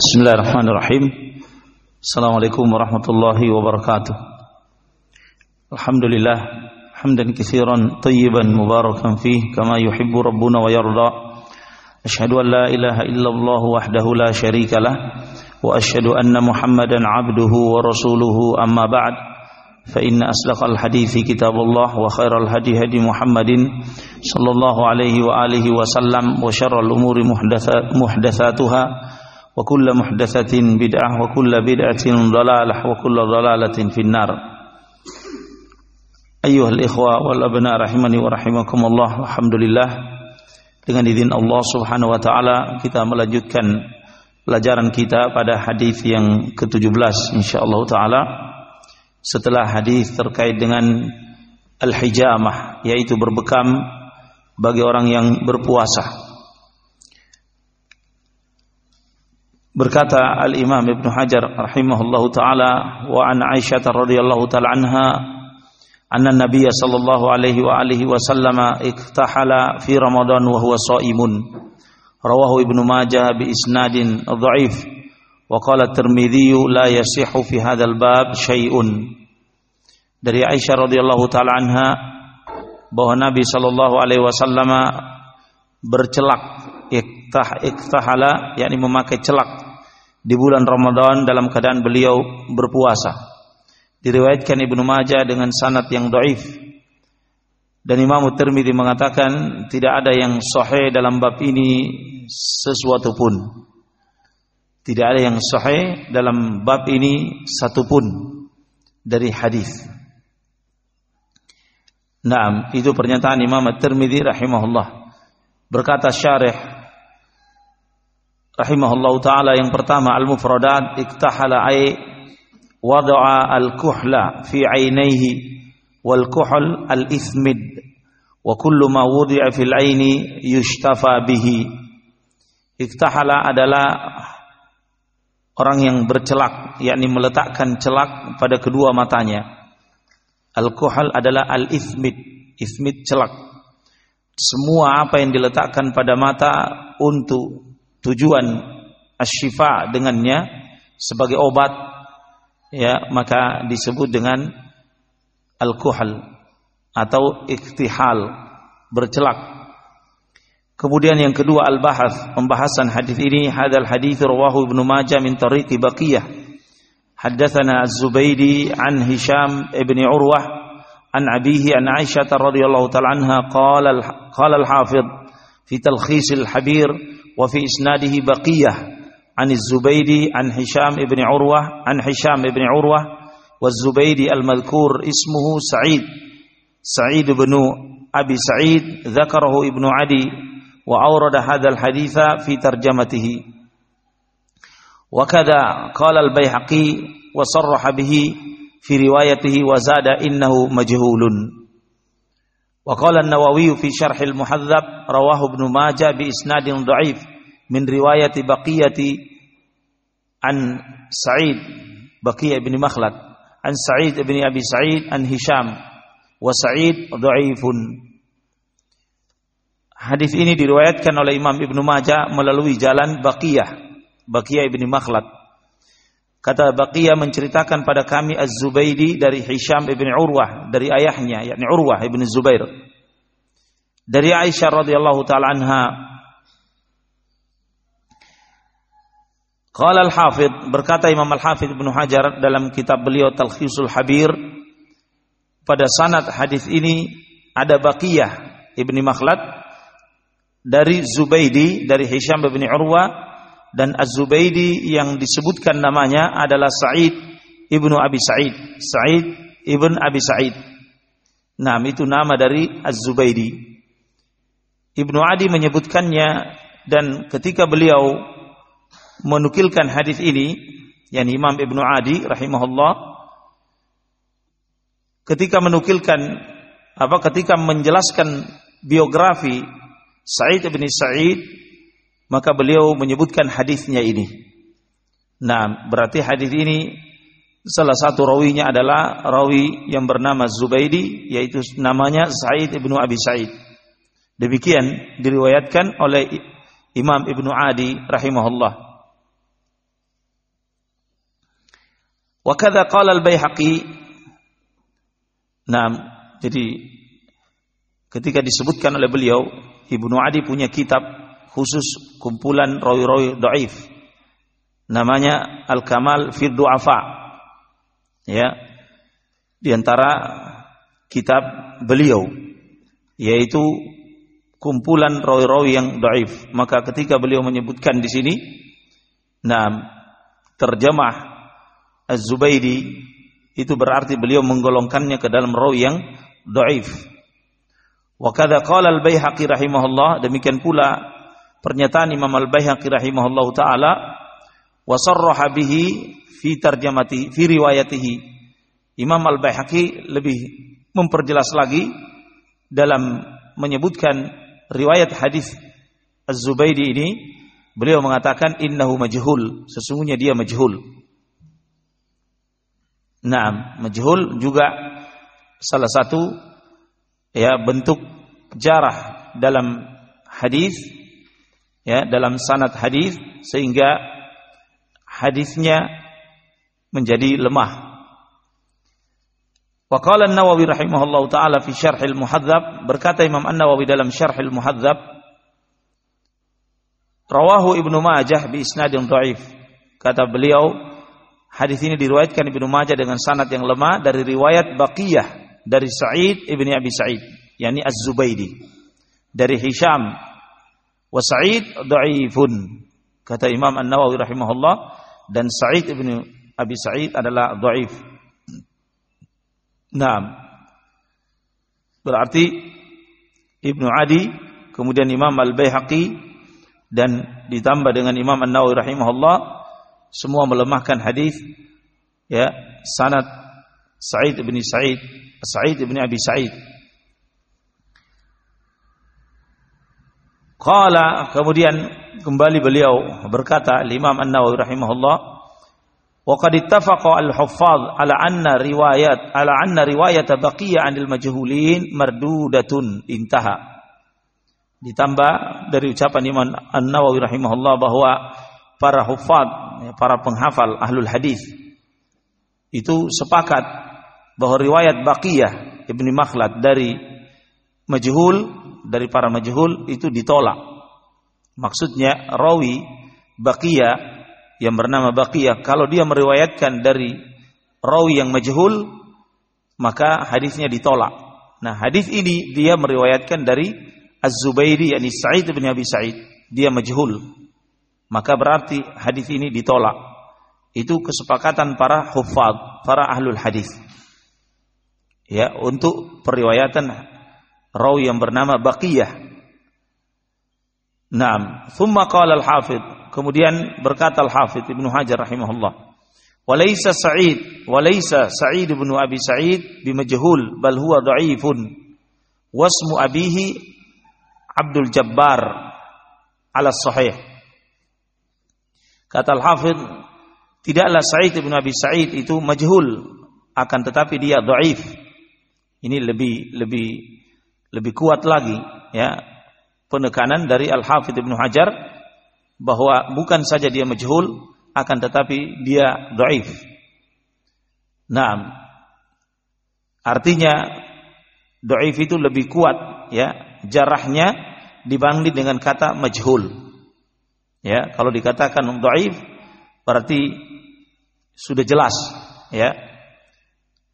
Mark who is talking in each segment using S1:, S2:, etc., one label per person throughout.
S1: Bismillahirrahmanirrahim. Assalamualaikum warahmatullahi wabarakatuh. Alhamdulillah hamdan katsiran tayyiban mubarakan fih kama yuhibbu rabbuna wa yarda. Ashhadu an la ilaha illallah wahdahu la syarika lah wa ashhadu anna Muhammadan abduhu wa rasuluhu amma ba'd. Fa inna aslaqal hadithi kitabullah wa khairal hadi hadi Muhammadin sallallahu alaihi wa alihi wa sallam wa syarrul umuri muhdatsatuha وكل محدثة بدعة وكل بدعة ضلالة وكل ضلالة في النار أيها الإخوة والأبناء رحمني ورحمكم الله الحمد لله dengan izin Allah Subhanahu wa taala kita melanjutkan pelajaran kita pada hadis yang ke-17 insyaallah taala setelah hadis terkait dengan al-hijamah yaitu berbekam bagi orang yang berpuasa Berkata Al-Imam Ibn Hajar rahimahullahu taala wa an Aisyah radhiyallahu taala anha anna Nabiy sallallahu alaihi wa alihi wasallam iktahala fi Ramadan wa huwa shaimun rawahu Ibnu Majah bi isnadin dhaif wa qala Tirmidzi la yasihu fi hadzal bab syai'un dari Aisyah radhiyallahu taala anha bahwa Nabi sallallahu alaihi wasallam bercelak iktah iktahala yakni memakai celak di bulan Ramadan dalam keadaan beliau berpuasa. Diriwayatkan Ibnu Majah dengan sanad yang dhaif. Dan Imam Tirmidzi mengatakan tidak ada yang sahih dalam bab ini sesuatu pun. Tidak ada yang sahih dalam bab ini satupun dari hadis. Naam, itu pernyataan Imam Tirmidzi rahimahullah. Berkata syarih rahimahullah taala. Yang pertama al-mufradat iktahala ay wada'a al-kuhla fi ainaihi wal kuhl al-ithmid. Wa kullu ma wudi'a fil aini yushtafa bihi. Iktahala adalah orang yang bercelak yakni meletakkan celak pada kedua matanya. Al-kuhl adalah al-ithmid ithmid celak. Semua apa yang diletakkan pada mata untuk tujuan asyifa dengannya sebagai obat ya maka disebut dengan al-kuhal atau iktihal bercelak. Kemudian yang kedua al-bahath pembahasan hadis ini hadal hadis rawahu Ibnu Majah min tariqi Baqiyah. Haddatsana Az-Zubaidi an Hisham ibn Urwah an abihi an Aisyah radhiyallahu ta'ala anha qala qala al-hafidh fi talkhis al-habir وفي إسناده بقية عن الزبيدي عن هشام بن عروة عن هشام بن عروة والزبيدي المذكور اسمه سعيد سعيد بن أبي سعيد ذكره ابن عدي وأورد هذا الحديث في ترجمته. وكذا قال البيهقي وصرح به في روايته وزاد إنه مجهول. Wa An-Nawawi fi Syarhil Muhadzab rawahu Ibnu Majah bi isnadin dhaif min riwayati Baqiyati an Sa'id Baqiyah bin Makhlad an Sa'id bin Abi Sa'id an Hisham wa Sa'id dhaifun Hadis ini diriwayatkan oleh Imam Ibnu Majah melalui jalan Baqiyah Baqiyah bin Makhlad. Kata Baqiyah menceritakan pada kami Az-Zubaidi dari Hisham ibn Urwah dari ayahnya yakni Urwah ibn Zubair. Dari Aisyah radhiyallahu taala anha Qala al-Hafidh berkata Imam al-Hafidh Ibnu Hajar dalam kitab beliau Talkhisul Habir pada sanad hadis ini ada Baqiyah ibni Makhlad dari Zubaidi dari Hisham bin Urwah dan Az-Zubaidi yang disebutkan namanya adalah Sa'id ibnu Abi Sa'id. Sa'id ibn Abi Sa'id. Nah, itu nama dari Az-Zubaidi. Ibnu Adi menyebutkannya dan ketika beliau menukilkan hadis ini, yakni Imam Ibnu Adi rahimahullah ketika menukilkan apa ketika menjelaskan biografi Sa'id bin Sa'id maka beliau menyebutkan hadisnya ini. Nah, berarti hadis ini salah satu rawinya adalah rawi yang bernama Zubaidi yaitu namanya Sa'id ibnu Abi Sa'id. Demikian diriwayatkan oleh Imam Ibnu Adi rahimahullah. Wa kadza qala al-Baihaqi Nah, jadi ketika disebutkan oleh beliau Ibnu Adi punya kitab khusus kumpulan rawi-rawi dhaif. Namanya Al-Kamal fi Du'afa. Ya. Di antara kitab beliau yaitu kumpulan rawi-rawi yang dhaif. Maka ketika beliau menyebutkan di sini nah terjemah Az-Zubaidi itu berarti beliau menggolongkannya ke dalam rawi yang dhaif. Wa kadza qala al-Baihaqi rahimahullah demikian pula pernyataan Imam al-Baihaqi rahimahullah taala wa sarraha bihi fi tarjamati fi riwayatihi. Imam al-Baihaqi lebih memperjelas lagi dalam menyebutkan riwayat hadis Az-Zubaidi ini beliau mengatakan innahu majhul sesungguhnya dia majhul Nah, majhul juga salah satu ya bentuk jarah dalam hadis ya dalam sanad hadis sehingga hadisnya menjadi lemah. Wa qala An-Nawawi rahimahullahu taala fi Syarh Al-Muhadzab berkata Imam An-Nawawi dalam Syarh Al-Muhadzab rawahu Ibnu Majah bi isnadin dhaif. Kata beliau Hadis ini diriwayatkan Ibnu Majah dengan sanad yang lemah dari riwayat Baqiyah dari Sa'id ibni Abi Sa'id, yakni Az-Zubaidi. Dari Hisham wa Sa'id dhaifun. Kata Imam An-Nawawi rahimahullah dan Sa'id ibni Abi Sa'id adalah dhaif. Nah, berarti Ibnu Adi, kemudian Imam Al-Baihaqi dan ditambah dengan Imam An-Nawawi rahimahullah semua melemahkan hadis ya sanad Sa'id bin Sa'id Sa'id bin Abi Sa'id Qala kemudian kembali beliau berkata Imam An-Nawawi rahimahullah wa qad ittafaqa al-huffaz ala anna riwayat ala anna riwayat baqiyah 'anil majhulin mardudatun. Intaha. Ditambah dari ucapan Imam An-Nawawi rahimahullah bahwa para hufad Ya, para penghafal ahlul hadis itu sepakat bahwa riwayat Baqiyah Ibni Makhlad dari majhul dari para majhul itu ditolak. Maksudnya rawi Baqiyah yang bernama Baqiyah kalau dia meriwayatkan dari rawi yang majhul maka hadisnya ditolak. Nah, hadis ini dia meriwayatkan dari Az-Zubairi yakni Sa'id bin Abi Sa'id, dia majhul maka berarti hadis ini ditolak. Itu kesepakatan para hufad, para ahlul hadis. Ya, untuk periwayatan rawi yang bernama Baqiyah. Naam, thumma qala al-Hafidh, kemudian berkata al-Hafidh Ibnu Hajar rahimahullah. Walaysa Sa'id, walaysa Sa'id bin Abi Sa'id bimajhul bal huwa dha'ifun. Wasmu abihi Abdul Jabbar ala sahih. Kata Al-Hafidh, tidaklah Sa'id bin Abi Sa'id itu majhul, akan tetapi dia dhaif. Ini lebih lebih lebih kuat lagi ya penekanan dari Al-Hafidh Ibnu Hajar bahwa bukan saja dia majhul akan tetapi dia dhaif. Nah, artinya dhaif itu lebih kuat ya jarahnya dibanding dengan kata majhul. Ya, kalau dikatakan dhaif berarti sudah jelas ya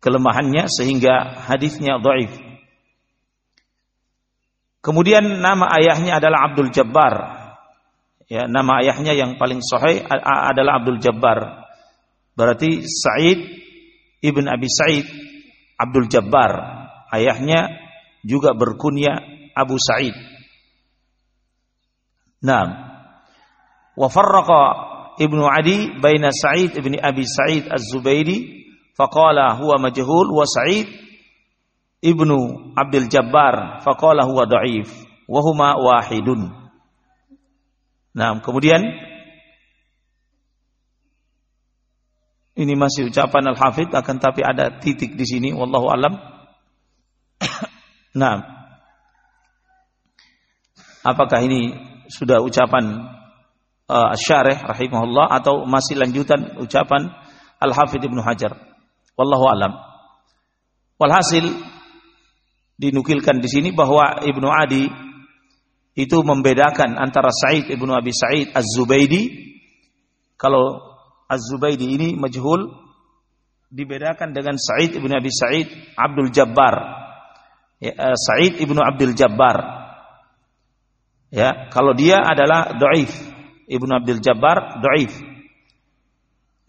S1: kelemahannya sehingga hadisnya dhaif. Kemudian nama ayahnya adalah Abdul Jabbar. Ya, nama ayahnya yang paling sahih adalah Abdul Jabbar. Berarti Sa'id ibn Abi Sa'id Abdul Jabbar. Ayahnya juga berkunya Abu Sa'id. Nah, wa farraqa Ibnu Adi baina Sa'id ibn Abi Sa'id Az-Zubairi faqala huwa majhul wa Sa'id ibnu Abdul Jabbar faqala huwa dha'if wa huma wahidun. Nah, kemudian ini masih ucapan Al-Hafidh akan tapi ada titik di sini wallahu alam. nah. Apakah ini sudah ucapan uh, Syarih rahimahullah atau masih lanjutan ucapan Al-Hafidh Ibnu Hajar. Wallahu alam. Walhasil dinukilkan di sini bahwa Ibnu Adi itu membedakan antara Sa'id Ibnu Abi Sa'id Az-Zubaidi kalau Az-Zubaidi ini majhul dibedakan dengan Sa'id Ibnu Abi Sa'id Abdul Jabbar. Ya, uh, Sa'id Ibnu Abdul Jabbar. Ya, kalau dia adalah dhaif. Ibnu Abdul Jabbar dhaif.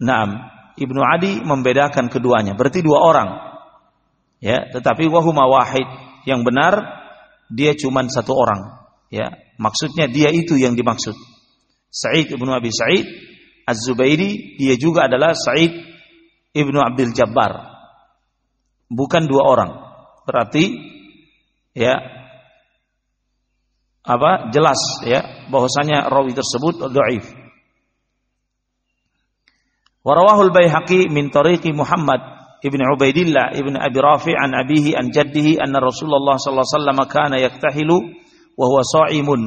S1: Naam, Ibnu Adi membedakan keduanya. Berarti dua orang. Ya, tetapi wahuma wahid. Yang benar dia cuma satu orang. Ya, maksudnya dia itu yang dimaksud. Sa'id Ibnu Abi Sa'id Az-Zubairi dia juga adalah Sa'id Ibnu Abdul Jabbar. Bukan dua orang. Berarti ya apa jelas ya bahwasanya rawi tersebut dhaif. Warawahul Baihaqi min tariqi Muhammad ibn Ubaidillah ibn Abi Rafi an abihi an jaddihi anna Rasulullah sallallahu alaihi wasallam kana yaktahilu wa huwa sha'imun.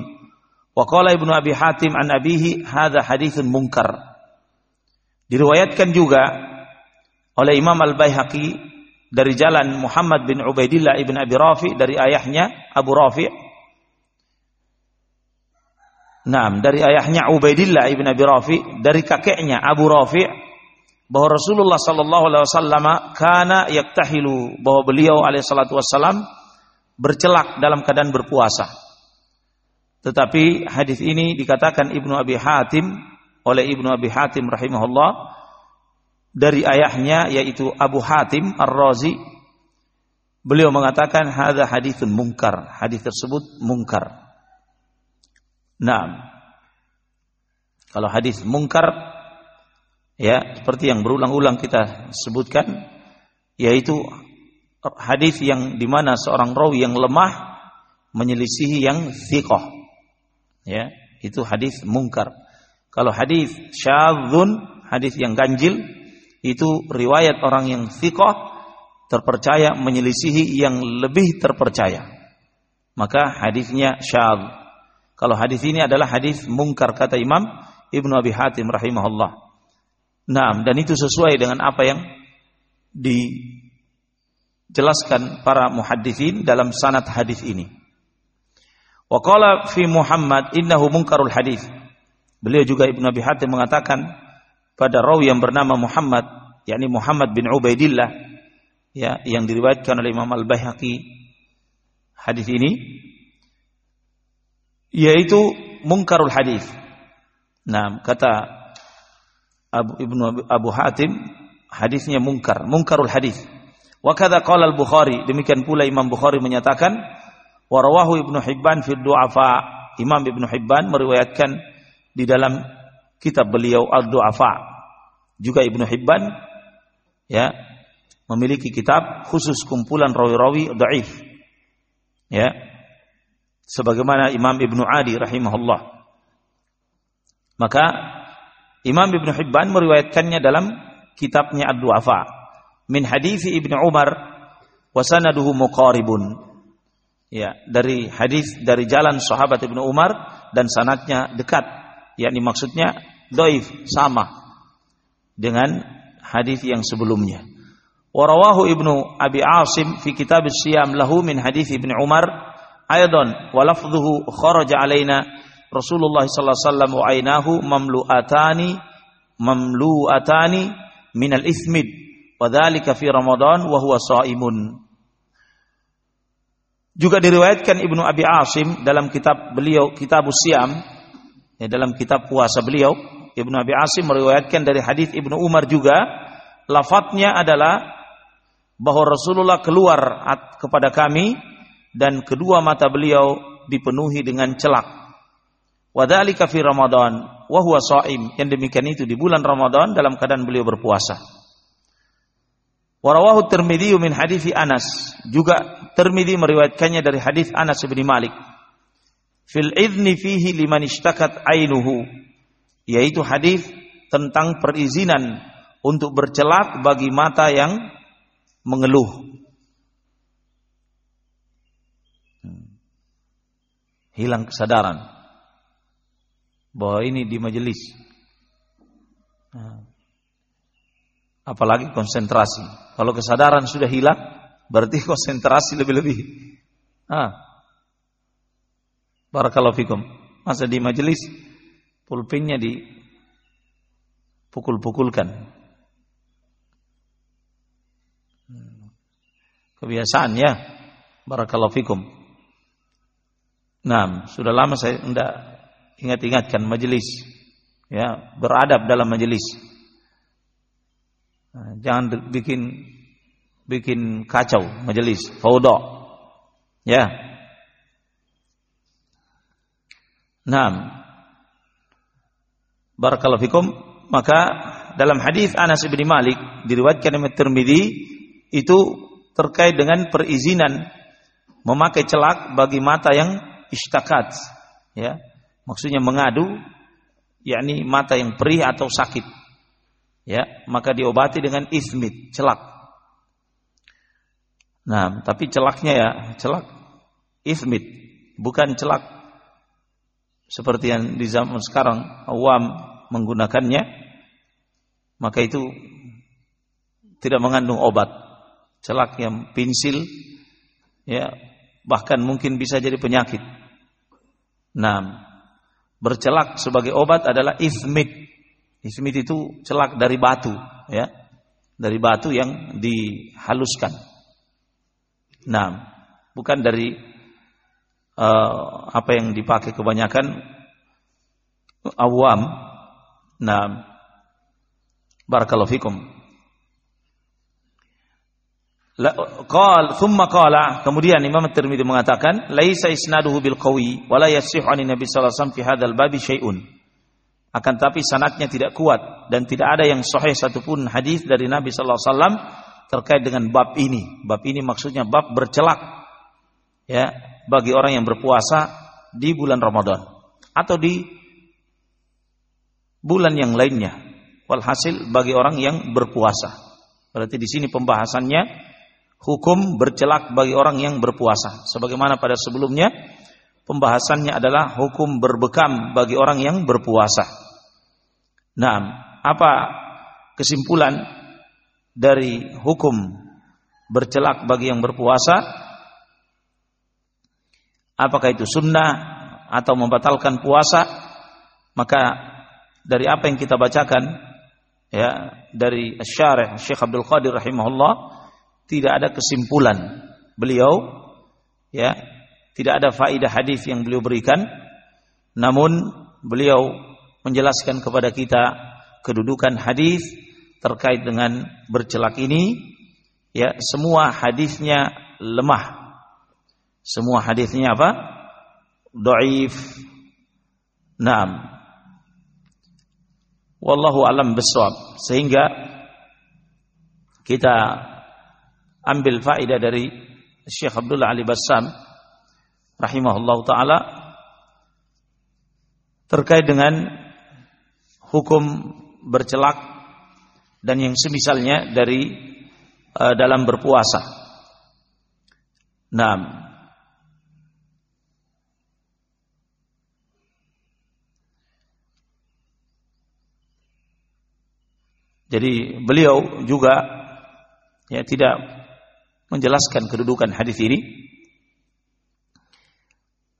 S1: Wa qala Ibnu Abi Hatim an abihi hadza haditsun munkar. Diriwayatkan juga oleh Imam Al-Baihaqi dari jalan Muhammad bin Ubaidillah ibn Abi Rafi dari ayahnya Abu Rafi. Nah, dari ayahnya Ubaidillah ibn Abi Rafi, dari kakeknya Abu Rafi bahwa Rasulullah sallallahu alaihi wasallam kana yaktahilu bahwa beliau alaihi salatu wasallam bercelak dalam keadaan berpuasa. Tetapi hadis ini dikatakan Ibnu Abi Hatim oleh Ibnu Abi Hatim rahimahullah dari ayahnya yaitu Abu Hatim Ar-Razi. Beliau mengatakan hadza haditsun mungkar hadis tersebut mungkar nah kalau hadis mungkar ya seperti yang berulang-ulang kita sebutkan yaitu hadis yang di mana seorang rawi yang lemah menyelisihi yang thiqah. Ya itu hadis mungkar. Kalau hadis syadzun hadis yang ganjil itu riwayat orang yang thiqah terpercaya menyelisihi yang lebih terpercaya. Maka hadisnya syadz kalau hadis ini adalah hadis mungkar kata Imam Ibnu Abi Hatim rahimahullah nah dan itu sesuai dengan apa yang dijelaskan para muhaddisin dalam sanad hadis ini Wa qala fi Muhammad innahu munkarul hadis. Beliau juga Ibnu Abi Hatim mengatakan pada rawi yang bernama Muhammad, yakni Muhammad bin Ubaidillah ya yang diriwayatkan oleh Imam Al-Baihaqi hadis ini yaitu munkarul hadis. Nah, kata Abu Ibnu Abu, Hatim hadisnya mungkar, munkarul hadis. Wa kadza qala Al-Bukhari, demikian pula Imam Bukhari menyatakan Warawahu Ibnu Hibban fi du'afa. Imam Ibnu Hibban meriwayatkan di dalam kitab beliau Al-Du'afa. Juga Ibnu Hibban ya memiliki kitab khusus kumpulan rawi-rawi dhaif. Ya. Sebagaimana Imam Ibnu Adi rahimahullah. Maka Imam Ibnu Hibban meriwayatkannya dalam kitabnya Ad-Du'afa. Min hadis Ibnu Umar wa sanaduhu muqaribun. Ya dari hadis dari jalan sahabat Ibnu Umar dan sanatnya dekat. Yakni maksudnya doif sama dengan hadis yang sebelumnya. Warawahu Ibnu Abi Asim fi kitab siyam lahu min hadis Ibnu Umar aidan wa lafdhuhu kharaja alaina Rasulullah sallallahu alaihi wasallam wa ainahu mamlu'atani mamlu'atani min al-ithmid wa dhalika fi Ramadan wa huwa shaimun juga diriwayatkan Ibnu Abi Asim dalam kitab beliau Kitab Siam ya, dalam kitab puasa beliau Ibnu Abi Asim meriwayatkan dari hadis Ibnu Umar juga lafadznya adalah bahwa Rasulullah keluar kepada kami dan kedua mata beliau dipenuhi dengan celak. Wadhalika fi Ramadan wa huwa. Yang demikian itu di bulan Ramadan dalam keadaan beliau berpuasa. Warawahu Tirmidzi min hadis Anas. Juga Tirmidzi meriwayatkannya dari hadis Anas bin Malik. Fil idzni fihi liman ishtakat ainuhu. Yaitu hadis tentang perizinan untuk bercelak bagi mata yang mengeluh. Hmm. Hilang kesadaran bahwa ini di majelis. Nah. apalagi konsentrasi. Kalau kesadaran sudah hilang, berarti konsentrasi lebih-lebih. Ah. Barakallahu fikum. Masa di majelis pulpennya di pukul-pukulkan. Kebiasaan ya. Barakallahu fikum. Nah, sudah lama saya tidak ingat-ingatkan majelis. Ya, beradab dalam majelis. Nah, jangan bikin bikin kacau majelis, fauda. Ya. Nah, Barakallahu fikum. Maka dalam hadis Anas bin Malik diriwayatkan oleh Tirmizi itu terkait dengan perizinan memakai celak bagi mata yang istakat ya maksudnya mengadu yakni mata yang perih atau sakit. Ya maka diobati dengan ismit celak. Nah tapi celaknya ya celak ismit bukan celak. Seperti yang di zaman sekarang awam menggunakannya maka itu tidak mengandung obat. Celak yang pensil ya bahkan mungkin bisa jadi penyakit. Nah bercelak sebagai obat adalah ismit. Ismit itu celak dari batu ya. Dari batu yang dihaluskan. Nah bukan dari uh, apa yang dipakai kebanyakan awam. Nah, barakallahu fikum. Qal thumma qala kemudian Imam At-Tirmidzi mengatakan laisa isnaduhu bil qawi wa la Nabi sallallahu alaihi fi hadzal babi syai'un. Akan tapi sanadnya tidak kuat dan tidak ada yang sahih satupun hadis dari Nabi sallallahu terkait dengan bab ini. Bab ini maksudnya bab bercelak ya bagi orang yang berpuasa di bulan Ramadan atau di bulan yang lainnya. Walhasil bagi orang yang berpuasa. Berarti di sini pembahasannya hukum bercelak bagi orang yang berpuasa. Sebagaimana pada sebelumnya pembahasannya adalah hukum berbekam bagi orang yang berpuasa. Nah, apa kesimpulan dari hukum bercelak bagi yang berpuasa? Apakah itu sunnah atau membatalkan puasa? Maka dari apa yang kita bacakan ya dari Syarih Syekh Abdul Qadir rahimahullah tidak ada kesimpulan beliau ya tidak ada faedah hadis yang beliau berikan. Namun beliau menjelaskan kepada kita kedudukan hadis terkait dengan bercelak ini ya semua hadisnya lemah. Semua hadisnya apa? Dhaif Naam. Wallahu alam besar. Sehingga kita ambil faedah dari Syekh Abdullah Ali Bassam rahimahullah taala terkait dengan hukum bercelak dan yang semisalnya dari uh, dalam berpuasa. Nah, Jadi beliau juga ya tidak menjelaskan kedudukan hadis ini.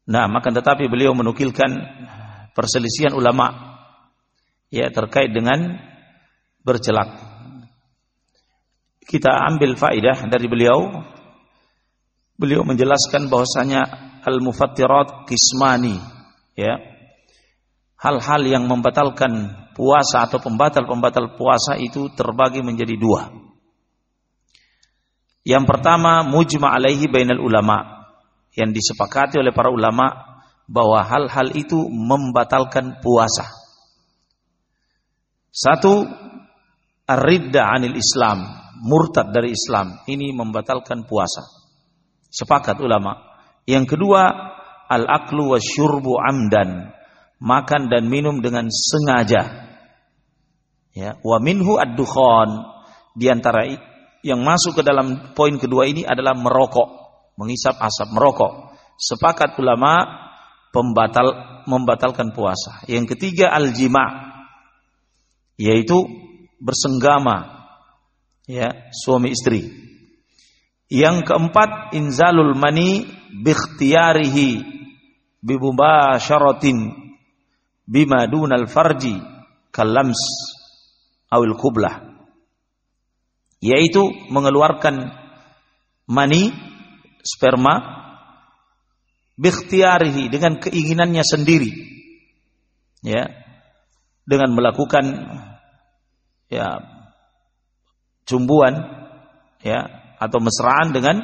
S1: Nah, maka tetapi beliau menukilkan perselisihan ulama ya terkait dengan bercelak. Kita ambil faidah dari beliau. Beliau menjelaskan bahwasanya al-mufattirat kismani ya. Hal-hal yang membatalkan puasa atau pembatal-pembatal puasa itu terbagi menjadi dua. Yang pertama mujma alaihi bainal ulama yang disepakati oleh para ulama bahwa hal-hal itu membatalkan puasa. Satu ar-ridda anil Islam, murtad dari Islam, ini membatalkan puasa. Sepakat ulama. Yang kedua al-aklu wasyurbu amdan, makan dan minum dengan sengaja. Ya, wa minhu ad-dukhan. Di antara yang masuk ke dalam poin kedua ini adalah merokok, mengisap asap merokok. Sepakat ulama pembatal membatalkan puasa. Yang ketiga al-jima' yaitu bersenggama Ya, suami istri. Yang keempat, inzalul mani bikhtiyarihi bimubasharatin bima dunal farji kalams awil kublah. Yaitu mengeluarkan mani sperma bikhtiyarihi dengan keinginannya sendiri. Ya. Dengan melakukan ya cumbuan ya atau mesraan dengan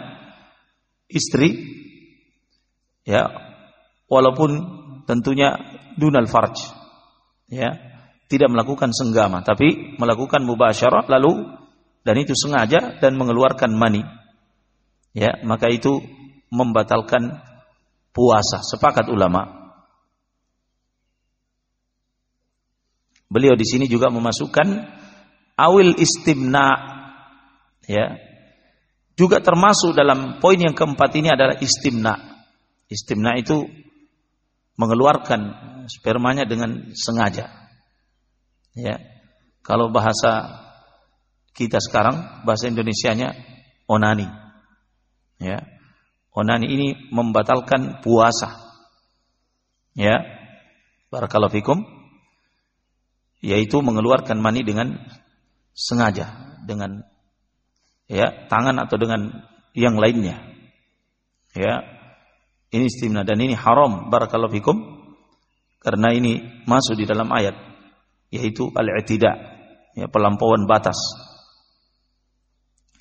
S1: istri ya walaupun tentunya dunal farj ya tidak melakukan senggama tapi melakukan mubasyarah lalu dan itu sengaja dan mengeluarkan mani ya maka itu membatalkan puasa sepakat ulama beliau di sini juga memasukkan awil istimna ya juga termasuk dalam poin yang keempat ini adalah istimna. Istimna itu mengeluarkan spermanya dengan sengaja. Ya. Kalau bahasa kita sekarang bahasa Indonesianya onani. Ya. Onani ini membatalkan puasa. Ya. Barakallahu fikum. Yaitu mengeluarkan mani dengan sengaja, dengan ya tangan atau dengan yang lainnya ya ini istimna dan ini haram barakallahu fikum karena ini masuk di dalam ayat yaitu al-i'tida ya pelampauan batas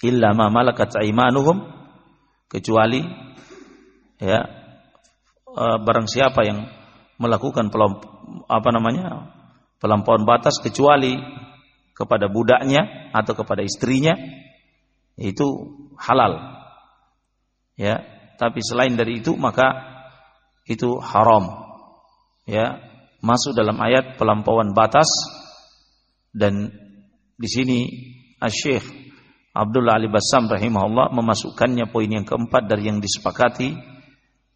S1: illa ma malakat aimanuhum kecuali ya eh, barang siapa yang melakukan apa namanya pelampauan batas kecuali kepada budaknya atau kepada istrinya itu halal. Ya, tapi selain dari itu maka itu haram. Ya, masuk dalam ayat pelampauan batas dan di sini Asy-Syaikh Abdullah Ali Bassam rahimahullah memasukkannya poin yang keempat dari yang disepakati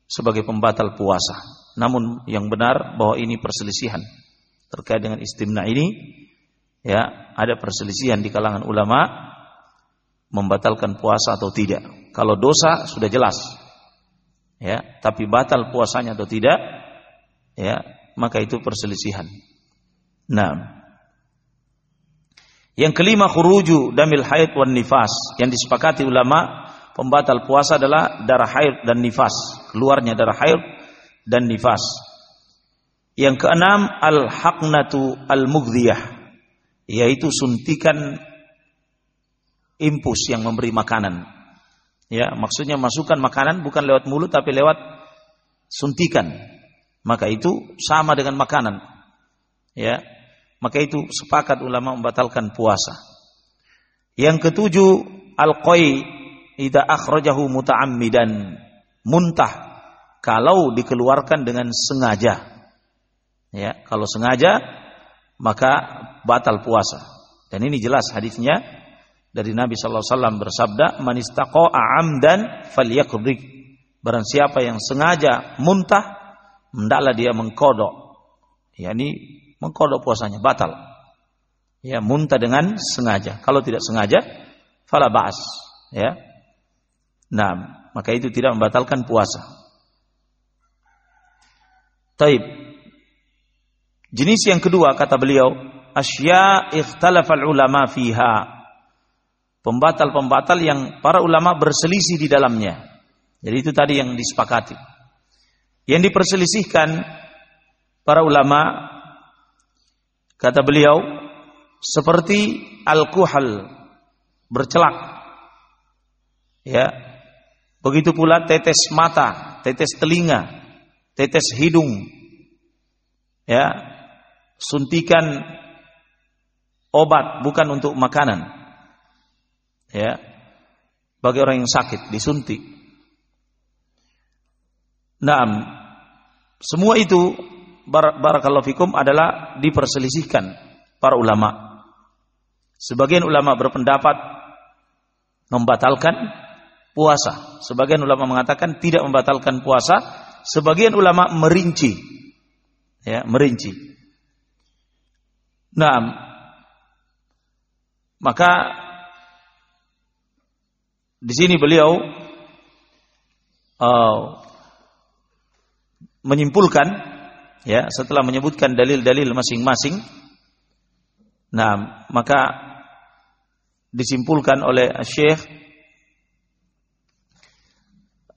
S1: sebagai pembatal puasa. Namun yang benar bahwa ini perselisihan terkait dengan istimna ini ya ada perselisihan di kalangan ulama membatalkan puasa atau tidak. Kalau dosa sudah jelas. Ya, tapi batal puasanya atau tidak, ya, maka itu perselisihan. Nah, yang kelima khuruju damil haid wan nifas. Yang disepakati ulama pembatal puasa adalah darah haid dan nifas. Keluarnya darah haid dan nifas. Yang keenam al-haqnatu al-mughdiyah yaitu suntikan impus yang memberi makanan. Ya, maksudnya masukkan makanan bukan lewat mulut tapi lewat suntikan. Maka itu sama dengan makanan. Ya. Maka itu sepakat ulama membatalkan puasa. Yang ketujuh, al-qai idza akhrajahu muta'ammidan muntah kalau dikeluarkan dengan sengaja. Ya, kalau sengaja maka batal puasa. Dan ini jelas hadisnya dari Nabi sallallahu alaihi wasallam bersabda, "Man istaqa'a 'amdan falyaqdi." Barang siapa yang sengaja muntah, hendaklah dia mengkodok. yakni mengkodok puasanya batal. Ya, muntah dengan sengaja. Kalau tidak sengaja, fala ba'as, ya. Nah, maka itu tidak membatalkan puasa. Taib. Jenis yang kedua kata beliau, asya ikhtalafal ulama fiha pembatal-pembatal yang para ulama berselisih di dalamnya. Jadi itu tadi yang disepakati. Yang diperselisihkan para ulama kata beliau seperti al-kuhal bercelak. Ya. Begitu pula tetes mata, tetes telinga, tetes hidung. Ya. Suntikan obat bukan untuk makanan ya bagi orang yang sakit disuntik. Nah, semua itu barakallahu fikum adalah diperselisihkan para ulama. Sebagian ulama berpendapat membatalkan puasa. Sebagian ulama mengatakan tidak membatalkan puasa. Sebagian ulama merinci. Ya, merinci. Nah, maka di sini beliau uh, menyimpulkan ya setelah menyebutkan dalil-dalil masing-masing nah maka disimpulkan oleh Syekh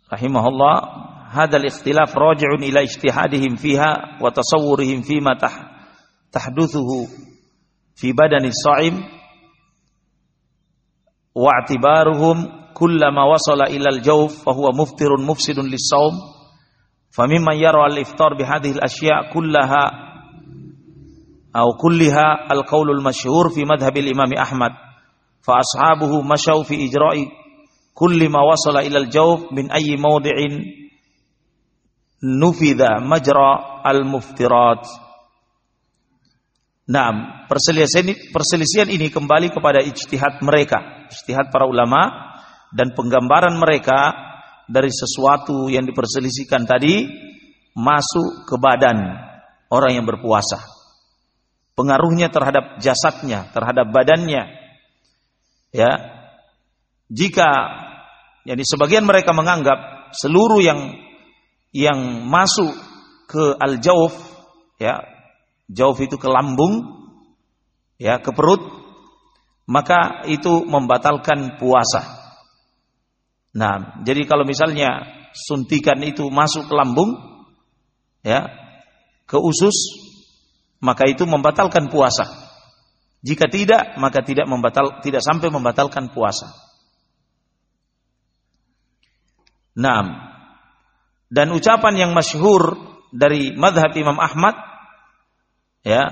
S1: rahimahullah hadal ikhtilaf raji'un ila ijtihadihim fiha wa tasawwurihim fima tah, tahduthuhu fi badani sha'im wa i'tibaruhum kullama wasala ila al-jawf fa huwa muftirun mufsidun lis-shaum famimman yara al-iftar bi hadhihi al-ashya' kullaha aw kulliha al-qawl al-mashhur fi madhhab al-imam Ahmad fa ashabuhu mashaw fi ijra'i kulli ma wasala ila al-jawf min ayyi mawdi'in nufidha perselisihan ini kembali kepada ijtihad mereka, ijtihad para ulama dan penggambaran mereka dari sesuatu yang diperselisihkan tadi masuk ke badan orang yang berpuasa. Pengaruhnya terhadap jasadnya, terhadap badannya. Ya. Jika jadi sebagian mereka menganggap seluruh yang yang masuk ke al-jauf ya, jauf itu ke lambung ya, ke perut maka itu membatalkan puasa. Nah, jadi kalau misalnya suntikan itu masuk ke lambung, ya, ke usus, maka itu membatalkan puasa. Jika tidak, maka tidak membatal, tidak sampai membatalkan puasa. Nah, dan ucapan yang masyhur dari madhab Imam Ahmad, ya,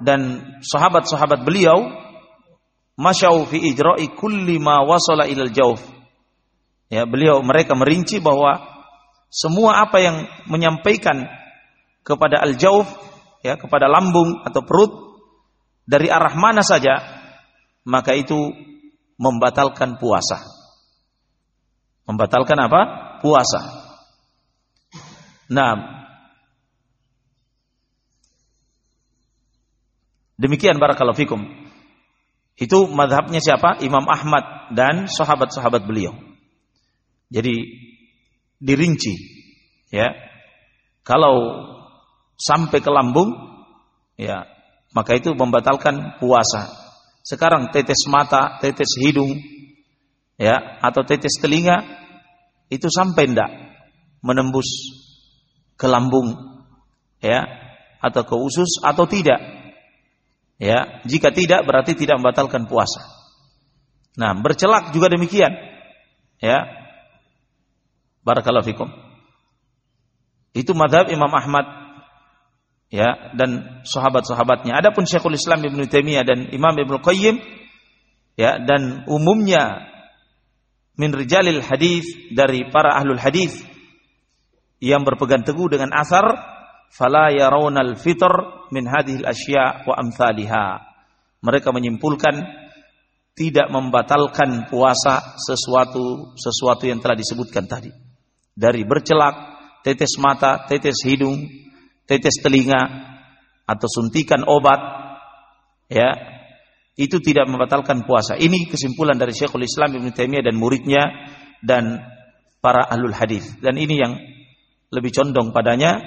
S1: dan sahabat-sahabat beliau, masyau fi ijra'i kulli ma wasala ilal jauf Ya, beliau mereka merinci bahwa semua apa yang menyampaikan kepada al-jauf ya, kepada lambung atau perut dari arah mana saja maka itu membatalkan puasa. Membatalkan apa? Puasa. Nah, demikian barakallahu fikum. Itu madhabnya siapa? Imam Ahmad dan sahabat-sahabat beliau. Jadi dirinci ya. Kalau sampai ke lambung ya, maka itu membatalkan puasa. Sekarang tetes mata, tetes hidung ya atau tetes telinga itu sampai ndak menembus ke lambung ya atau ke usus atau tidak ya jika tidak berarti tidak membatalkan puasa nah bercelak juga demikian ya Barakallahu fikum. Itu madhab Imam Ahmad ya dan sahabat-sahabatnya. Adapun Syekhul Islam Ibnu Taimiyah dan Imam Ibnu Qayyim ya dan umumnya min rijalil hadis dari para ahlul hadis yang berpegang teguh dengan asar fala yarawnal fitr min hadhil asya wa amsalihha. Mereka menyimpulkan tidak membatalkan puasa sesuatu sesuatu yang telah disebutkan tadi dari bercelak, tetes mata, tetes hidung, tetes telinga, atau suntikan obat, ya, itu tidak membatalkan puasa. Ini kesimpulan dari Syekhul Islam Ibn Taimiyah dan muridnya dan para ahlul hadis. Dan ini yang lebih condong padanya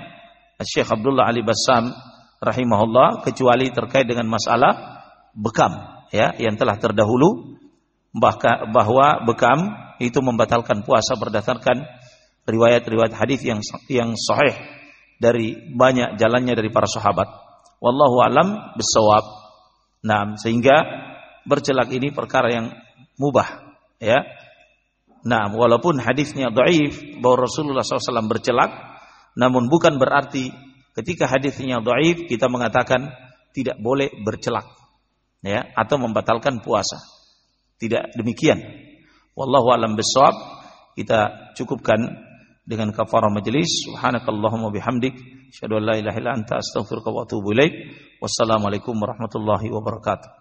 S1: Syekh Abdullah Ali Bassam rahimahullah kecuali terkait dengan masalah bekam ya yang telah terdahulu bahwa bekam itu membatalkan puasa berdasarkan riwayat-riwayat hadis yang yang sahih dari banyak jalannya dari para sahabat. Wallahu alam bisawab. Nah, sehingga bercelak ini perkara yang mubah, ya. Nah, walaupun hadisnya dhaif bahwa Rasulullah SAW bercelak, namun bukan berarti ketika hadisnya dhaif kita mengatakan tidak boleh bercelak, ya, atau membatalkan puasa. Tidak demikian. Wallahu alam bisawab. Kita cukupkan dengan kafarah majelis subhanakallahumma bihamdik. Asyhadu an la ilaha illa anta astaghfiruka wa atubu ilaik. Wassalamualaikum warahmatullahi wabarakatuh